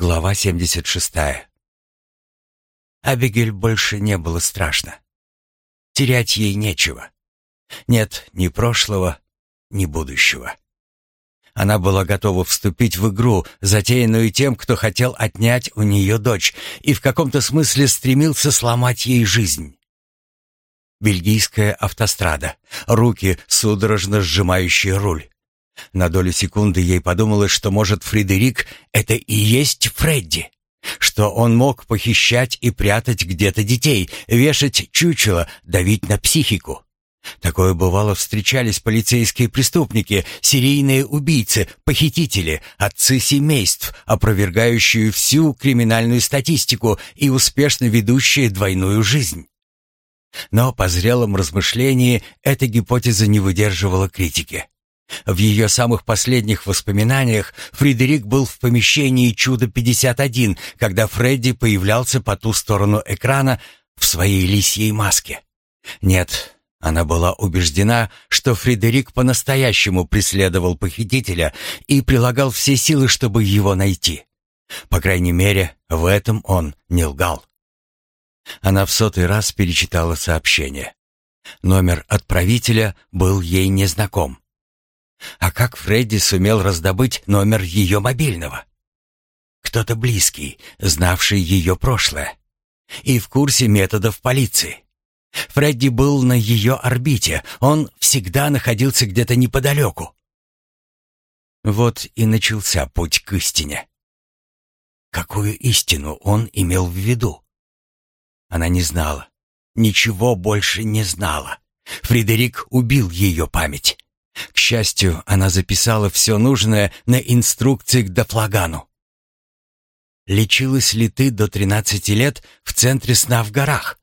Глава 76. Абигель больше не было страшно. Терять ей нечего. Нет ни прошлого, ни будущего. Она была готова вступить в игру, затеянную тем, кто хотел отнять у нее дочь и в каком-то смысле стремился сломать ей жизнь. Бельгийская автострада, руки, судорожно сжимающие руль. На долю секунды ей подумалось, что, может, Фредерик — это и есть Фредди. Что он мог похищать и прятать где-то детей, вешать чучело, давить на психику. Такое бывало встречались полицейские преступники, серийные убийцы, похитители, отцы семейств, опровергающие всю криминальную статистику и успешно ведущие двойную жизнь. Но по зрелом размышлении эта гипотеза не выдерживала критики. В ее самых последних воспоминаниях Фредерик был в помещении «Чудо-51», когда Фредди появлялся по ту сторону экрана в своей лисьей маске. Нет, она была убеждена, что Фредерик по-настоящему преследовал похитителя и прилагал все силы, чтобы его найти. По крайней мере, в этом он не лгал. Она в сотый раз перечитала сообщение. Номер отправителя был ей незнаком. А как Фредди сумел раздобыть номер ее мобильного? Кто-то близкий, знавший ее прошлое. И в курсе методов полиции. Фредди был на ее орбите, он всегда находился где-то неподалеку. Вот и начался путь к истине. Какую истину он имел в виду? Она не знала. Ничего больше не знала. Фредерик убил ее память. К счастью, она записала все нужное на инструкции к дофлагану. Лечилась ли ты до 13 лет в центре сна в горах?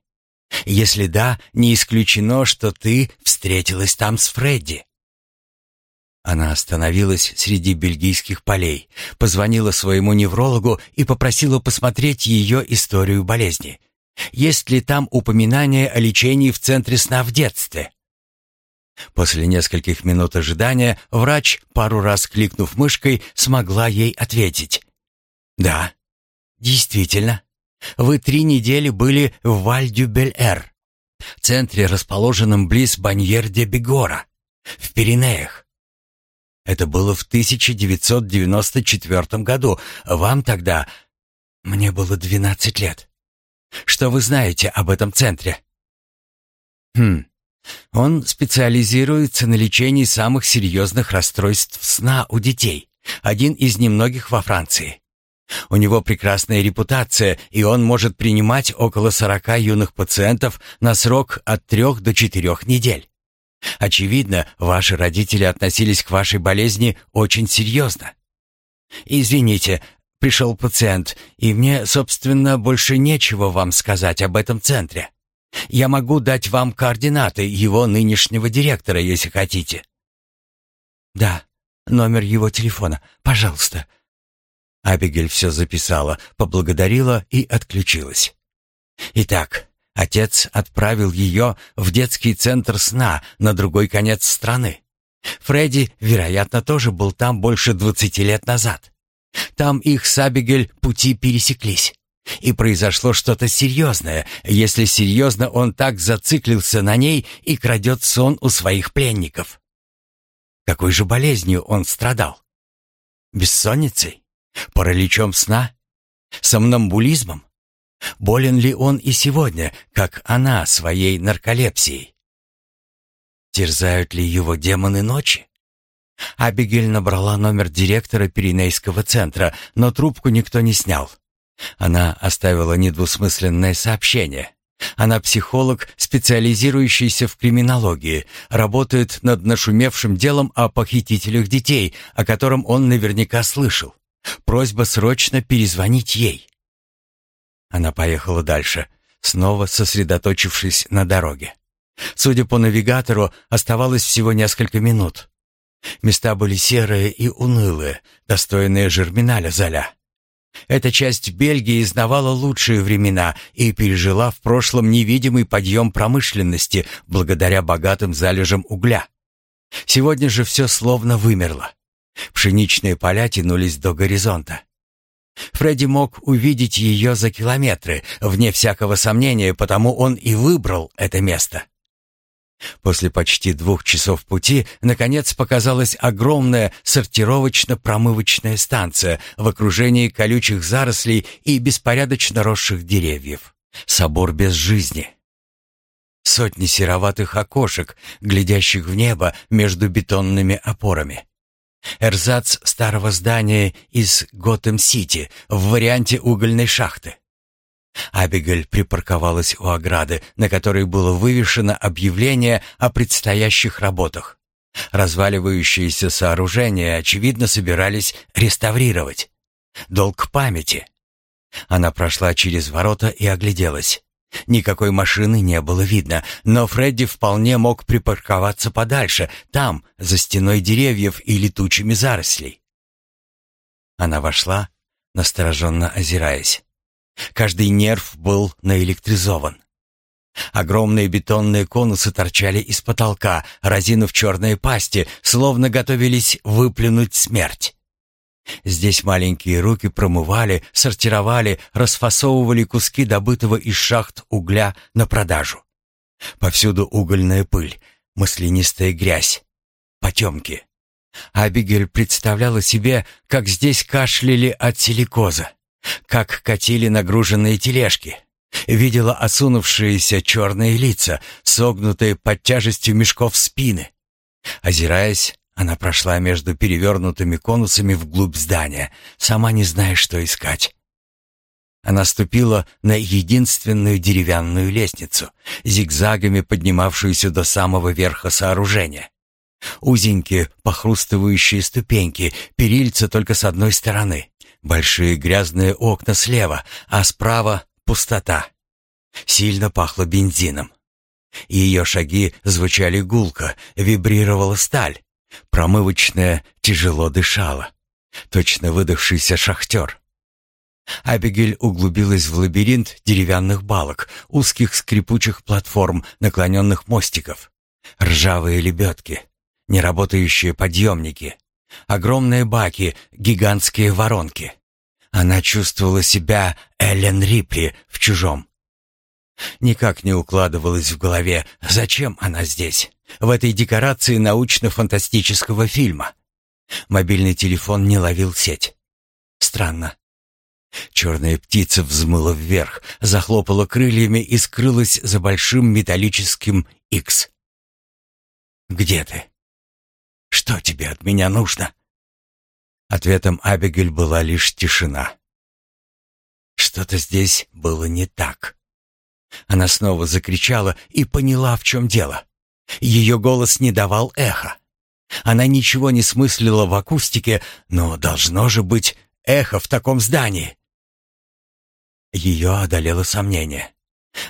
Если да, не исключено, что ты встретилась там с Фредди. Она остановилась среди бельгийских полей, позвонила своему неврологу и попросила посмотреть ее историю болезни. Есть ли там упоминание о лечении в центре сна в детстве? После нескольких минут ожидания врач, пару раз кликнув мышкой, смогла ей ответить. «Да, действительно. Вы три недели были в Валь-дю-Бель-Эр, центре, расположенном близ Баньер-де-Бегора, в Пиренеях. Это было в 1994 году. Вам тогда... Мне было 12 лет. Что вы знаете об этом центре?» «Хм, он специализируется на лечении самых серьезных расстройств сна у детей. Один из немногих во Франции. У него прекрасная репутация, и он может принимать около 40 юных пациентов на срок от 3 до 4 недель. Очевидно, ваши родители относились к вашей болезни очень серьезно. Извините, пришел пациент, и мне, собственно, больше нечего вам сказать об этом центре. Я могу дать вам координаты его нынешнего директора, если хотите. Да, номер его телефона, пожалуйста. Абигель все записала, поблагодарила и отключилась. Итак, отец отправил ее в детский центр сна на другой конец страны. Фредди, вероятно, тоже был там больше двадцати лет назад. Там их с Абигель пути пересеклись. И произошло что-то серьезное, если серьезно он так зациклился на ней и крадет сон у своих пленников. Какой же болезнью он страдал? Бессонницей? Параличом сна? Сомнамбулизмом? Болен ли он и сегодня, как она своей нарколепсией? Терзают ли его демоны ночи? Абигель набрала номер директора Пиренейского центра, но трубку никто не снял. Она оставила недвусмысленное сообщение. Она психолог, специализирующийся в криминологии, работает над нашумевшим делом о похитителях детей, о котором он наверняка слышал. Просьба срочно перезвонить ей. Она поехала дальше, снова сосредоточившись на дороге. Судя по навигатору, оставалось всего несколько минут. Места были серые и унылые, достойные Жерминаля Золя. Эта часть Бельгии знавала лучшие времена и пережила в прошлом невидимый подъем промышленности благодаря богатым залежам угля. Сегодня же все словно вымерло. Пшеничные поля тянулись до горизонта. Фредди мог увидеть ее за километры, вне всякого сомнения, потому он и выбрал это место. После почти двух часов пути, наконец, показалась огромная сортировочно-промывочная станция в окружении колючих зарослей и беспорядочно росших деревьев. Собор без жизни. Сотни сероватых окошек, глядящих в небо между бетонными опорами. Эрзац старого здания из Готэм-Сити в варианте угольной шахты. Абигель припарковалась у ограды, на которой было вывешено объявление о предстоящих работах. Разваливающиеся сооружения, очевидно, собирались реставрировать. Долг памяти. Она прошла через ворота и огляделась. Никакой машины не было видно, но Фредди вполне мог припарковаться подальше, там, за стеной деревьев и летучими зарослей. Она вошла, настороженно озираясь. Каждый нерв был наэлектризован. Огромные бетонные конусы торчали из потолка, разинув черные пасти, словно готовились выплюнуть смерть. Здесь маленькие руки промывали, сортировали, расфасовывали куски добытого из шахт угля на продажу. Повсюду угольная пыль, маслянистая грязь, потемки. Абигель представляла себе, как здесь кашляли от силикоза как катили нагруженные тележки. Видела осунувшиеся черные лица, согнутые под тяжестью мешков спины. Озираясь, она прошла между перевернутыми конусами вглубь здания, сама не зная, что искать. Она ступила на единственную деревянную лестницу, зигзагами поднимавшуюся до самого верха сооружения. Узенькие, похрустывающие ступеньки, перильца только с одной стороны. Большие грязные окна слева, а справа пустота. Сильно пахло бензином. Ее шаги звучали гулко, вибрировала сталь. Промывочная тяжело дышала. Точно выдохшийся шахтер. Абигель углубилась в лабиринт деревянных балок, узких скрипучих платформ, наклоненных мостиков. Ржавые лебедки, неработающие подъемники, огромные баки, гигантские воронки. Она чувствовала себя Эллен Рипли в чужом. Никак не укладывалось в голове, зачем она здесь, в этой декорации научно-фантастического фильма. Мобильный телефон не ловил сеть. Странно. Черная птица взмыла вверх, захлопала крыльями и скрылась за большим металлическим «Х». «Где ты? Что тебе от меня нужно?» Ответом Абигель была лишь тишина. Что-то здесь было не так. Она снова закричала и поняла, в чем дело. Ее голос не давал эха. Она ничего не смыслила в акустике, но должно же быть эхо в таком здании. Ее одолело сомнение.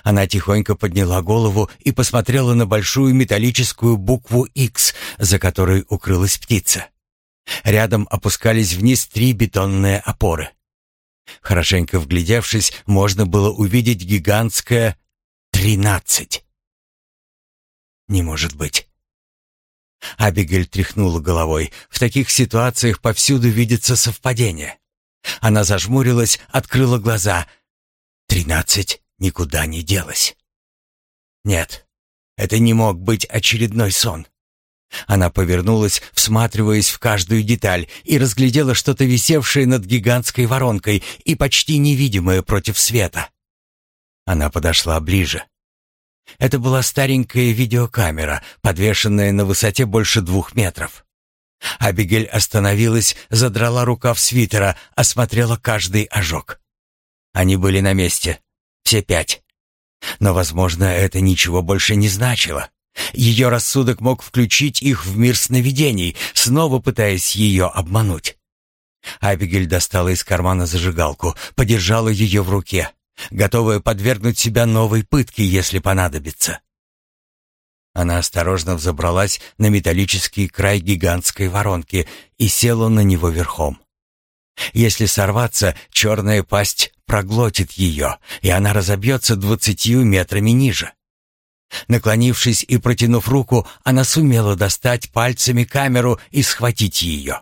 Она тихонько подняла голову и посмотрела на большую металлическую букву X, за которой укрылась птица. Рядом опускались вниз три бетонные опоры. Хорошенько вглядевшись, можно было увидеть гигантское «тринадцать». «Не может быть». Абигель тряхнула головой. В таких ситуациях повсюду видится совпадение. Она зажмурилась, открыла глаза. «Тринадцать» никуда не делась. Нет, это не мог быть очередной сон. Она повернулась, всматриваясь в каждую деталь, и разглядела что-то висевшее над гигантской воронкой и почти невидимое против света. Она подошла ближе. Это была старенькая видеокамера, подвешенная на высоте больше двух метров. Абигель остановилась, задрала рукав свитера, осмотрела каждый ожог. Они были на месте, все пять. Но, возможно, это ничего больше не значило. Ее рассудок мог включить их в мир сновидений, снова пытаясь ее обмануть. Абигель достала из кармана зажигалку, подержала ее в руке, готовая подвергнуть себя новой пытке, если понадобится. Она осторожно взобралась на металлический край гигантской воронки и села на него верхом. Если сорваться, черная пасть проглотит ее, и она разобьется двадцатью метрами ниже. Наклонившись и протянув руку, она сумела достать пальцами камеру и схватить ее.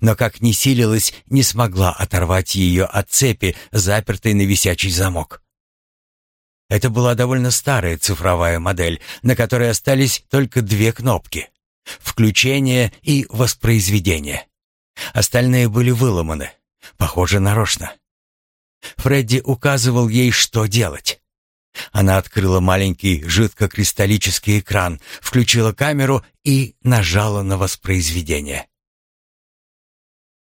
но как ни силилась, не смогла оторвать ее от цепи, запертой на висячий замок. Это была довольно старая цифровая модель, на которой остались только две кнопки — включение и воспроизведение. Остальные были выломаны, похоже, нарочно. Фредди указывал ей, что делать. Она открыла маленький жидкокристаллический экран, включила камеру и нажала на воспроизведение.